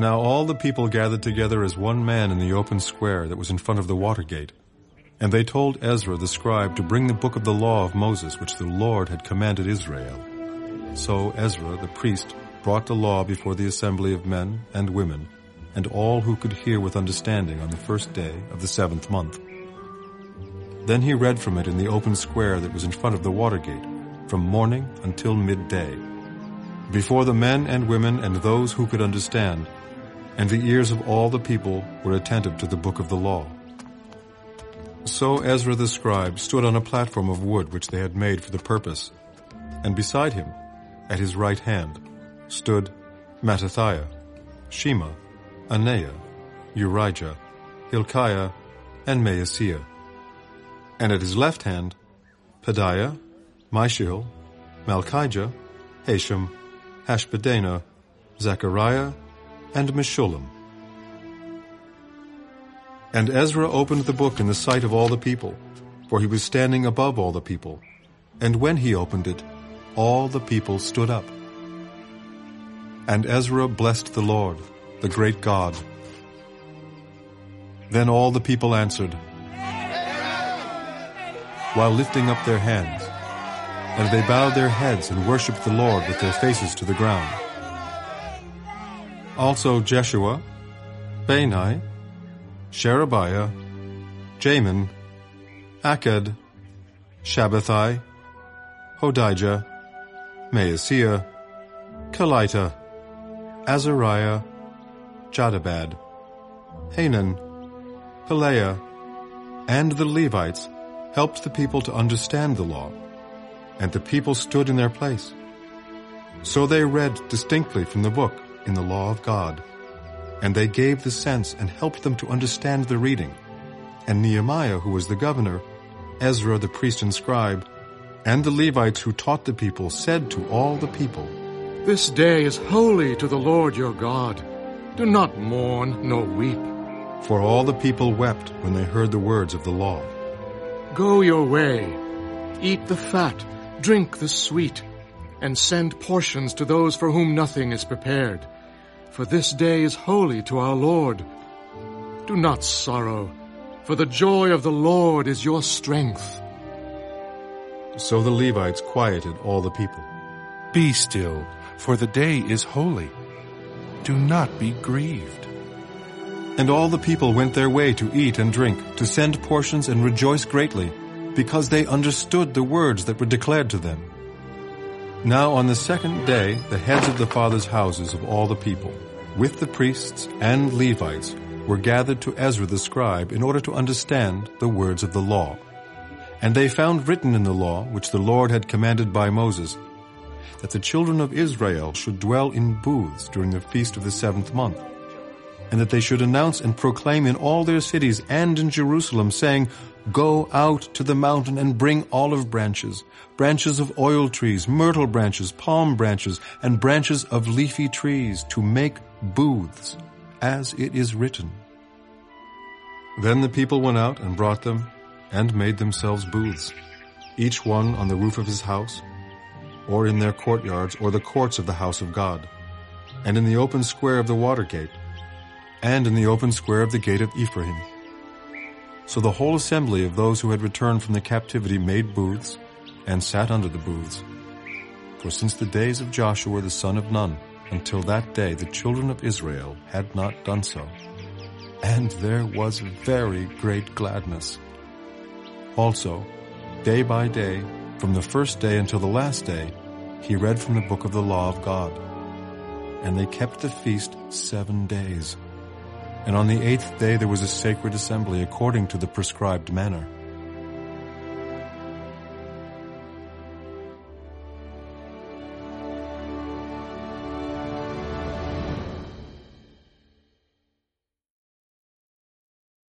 Now all the people gathered together as one man in the open square that was in front of the water gate. And they told Ezra the scribe to bring the book of the law of Moses, which the Lord had commanded Israel. So Ezra the priest brought the law before the assembly of men and women, and all who could hear with understanding on the first day of the seventh month. Then he read from it in the open square that was in front of the water gate, from morning until midday, before the men and women and those who could understand, and the ears of all the people were attentive to the book of the law. So Ezra the scribe stood on a platform of wood which they had made for the purpose, and beside him, at his right hand, stood Mattithiah, Shema, Anaiah, Urijah, Hilkiah, and Maaseiah. And at his left hand, Pedaiah, Mishael, Malchijah, Hashum, Hashbadana, Zechariah, and Meshullam. And Ezra opened the book in the sight of all the people, for he was standing above all the people. And when he opened it, all the people stood up. And Ezra blessed the Lord, the great God. Then all the people answered, while lifting up their hands. And they bowed their heads and worshipped the Lord with their faces to the ground. Also Jeshua, Bani, Sherebiah, Jamin, Akkub, Shabbethai, Hodijah, Maaseiah, Kelita, Azariah, Jozabad, Hanan, Pelaiah, and the Levites helped the people to understand the law, and the people stood in their place. So they read distinctly from the book in the law of God and they gave the sense and helped them to understand the reading. And Nehemiah, who was the governor, Ezra the priest and scribe, and the Levites who taught the people said to all the people, This day is holy to the Lord your God. Do not mourn nor weep. For all the people wept when they heard the words of the law. Go your way, eat the fat, drink the sweet, and send portions to those for whom nothing is prepared for this day is holy to our Lord. Do not sorrow, for the joy of the Lord is your strength. So the Levites quieted all the people. Be still, for the day is holy. Do not be grieved. And all the people went their way to eat and drink, to send portions and rejoice greatly, because they understood the words that were declared to them. Now on the second day, the heads of the fathers' houses of all the people, with the priests and Levites, were gathered to Ezra the scribe in order to understand the words of the law. And they found written in the law, which the Lord had commanded by Moses, that the children of Israel should dwell in booths during the feast of the seventh month, and that they should announce and proclaim in all their cities and in Jerusalem, saying, Go out to the mountain and bring olive branches, branches of oil trees, myrtle branches, palm branches, and branches of leafy trees to make booths, as it is written. Then the people went out and brought them and made themselves booths, each one on the roof of his house, or in their courtyards or the courts of the house of God, and in the open square of the water gate, and in the open square of the gate of Ephraim. So the whole assembly of those who had returned from the captivity made booths and sat under the booths. For since the days of Joshua the son of Nun, until that day the children of Israel had not done so. And there was very great gladness. Also, day by day, from the first day until the last day, he read from the book of the law of God. And they kept the feast seven days. And on the eighth day there was a sacred assembly according to the prescribed manner.